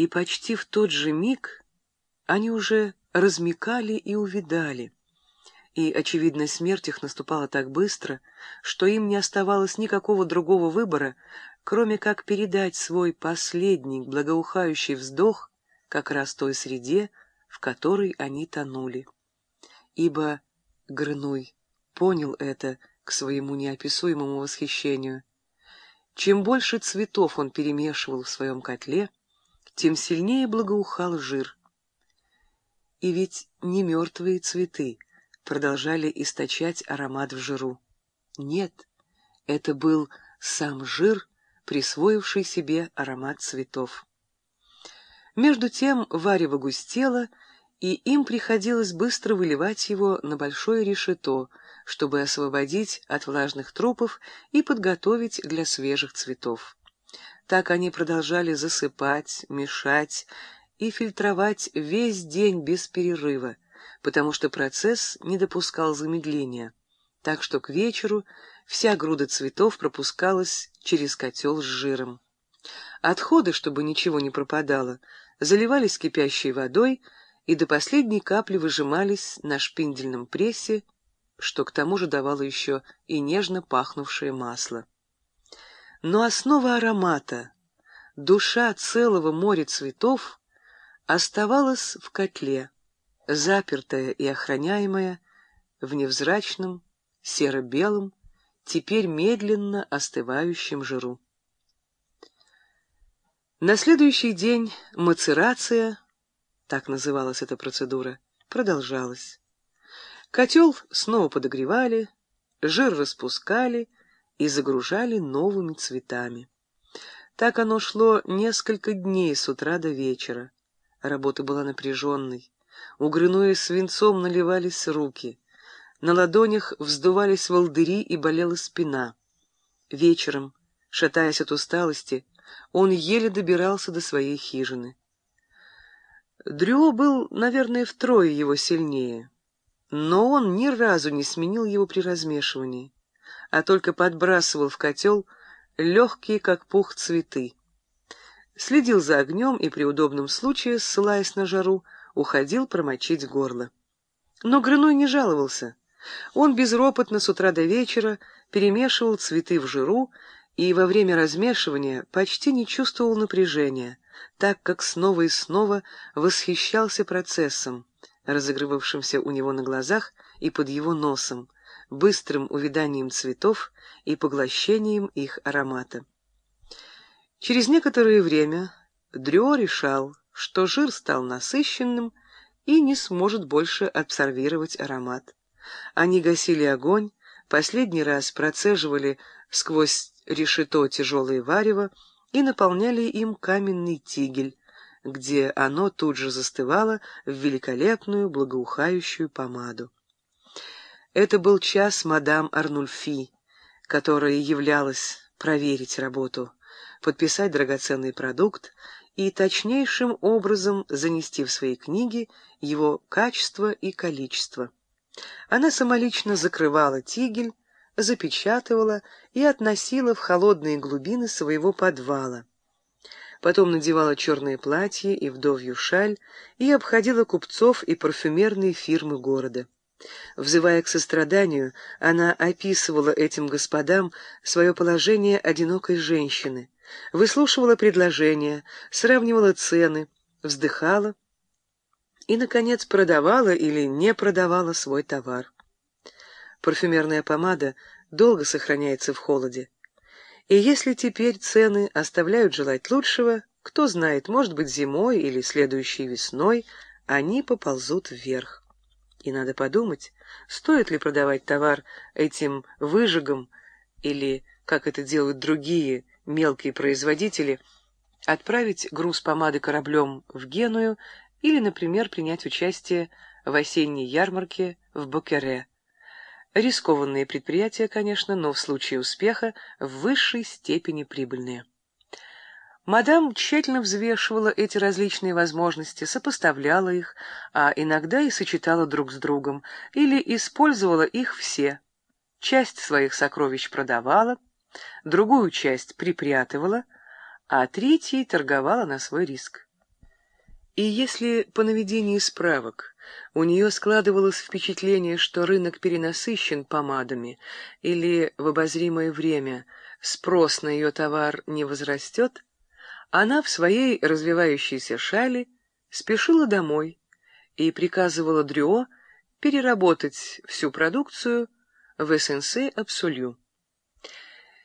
и почти в тот же миг они уже размекали и увидали, и, очевидно, смерть их наступала так быстро, что им не оставалось никакого другого выбора, кроме как передать свой последний благоухающий вздох как раз той среде, в которой они тонули. Ибо Грыной понял это к своему неописуемому восхищению. Чем больше цветов он перемешивал в своем котле, тем сильнее благоухал жир. И ведь не мертвые цветы продолжали источать аромат в жиру. Нет, это был сам жир, присвоивший себе аромат цветов. Между тем варево густело, и им приходилось быстро выливать его на большое решето, чтобы освободить от влажных трупов и подготовить для свежих цветов. Так они продолжали засыпать, мешать и фильтровать весь день без перерыва, потому что процесс не допускал замедления, так что к вечеру вся груда цветов пропускалась через котел с жиром. Отходы, чтобы ничего не пропадало, заливались кипящей водой и до последней капли выжимались на шпиндельном прессе, что к тому же давало еще и нежно пахнувшее масло. Но основа аромата, душа целого моря цветов, оставалась в котле, запертая и охраняемая в невзрачном, серо-белом, теперь медленно остывающем жиру. На следующий день мацерация, так называлась эта процедура, продолжалась. Котел снова подогревали, жир распускали и загружали новыми цветами. Так оно шло несколько дней с утра до вечера. Работа была напряженной. У Грынуя свинцом наливались руки. На ладонях вздувались волдыри и болела спина. Вечером, шатаясь от усталости, он еле добирался до своей хижины. Дрюо был, наверное, втрое его сильнее, но он ни разу не сменил его при размешивании, а только подбрасывал в котел легкие, как пух, цветы. Следил за огнем и при удобном случае, ссылаясь на жару, уходил промочить горло. Но Грыной не жаловался. Он безропотно с утра до вечера перемешивал цветы в жиру и во время размешивания почти не чувствовал напряжения, так как снова и снова восхищался процессом, разыгрывавшимся у него на глазах и под его носом, быстрым увяданием цветов и поглощением их аромата. Через некоторое время Дрё решал, что жир стал насыщенным и не сможет больше абсорбировать аромат. Они гасили огонь, последний раз процеживали сквозь решето тяжелое варево и наполняли им каменный тигель, где оно тут же застывало в великолепную благоухающую помаду. Это был час мадам Арнульфи, которая являлась проверить работу, подписать драгоценный продукт и точнейшим образом занести в свои книги его качество и количество. Она самолично закрывала тигель, запечатывала и относила в холодные глубины своего подвала. Потом надевала черное платье и вдовью шаль и обходила купцов и парфюмерные фирмы города. Взывая к состраданию, она описывала этим господам свое положение одинокой женщины, выслушивала предложения, сравнивала цены, вздыхала и, наконец, продавала или не продавала свой товар. Парфюмерная помада долго сохраняется в холоде. И если теперь цены оставляют желать лучшего, кто знает, может быть, зимой или следующей весной они поползут вверх. И надо подумать, стоит ли продавать товар этим выжигам или, как это делают другие мелкие производители, отправить груз помады кораблем в Геную или, например, принять участие в осенней ярмарке в Бокере, Рискованные предприятия, конечно, но в случае успеха в высшей степени прибыльные. Мадам тщательно взвешивала эти различные возможности, сопоставляла их, а иногда и сочетала друг с другом, или использовала их все. Часть своих сокровищ продавала, другую часть припрятывала, а третьей торговала на свой риск. И если по наведении справок у нее складывалось впечатление, что рынок перенасыщен помадами или в обозримое время спрос на ее товар не возрастет, она в своей развивающейся шали спешила домой и приказывала Дрюо переработать всю продукцию в СНС Абсолю.